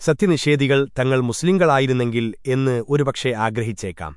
സത്യനിഷേധികൾ തങ്ങൾ മുസ്ലിങ്ങളായിരുന്നെങ്കിൽ എന്ന് ഒരുപക്ഷെ ആഗ്രഹിച്ചേക്കാം.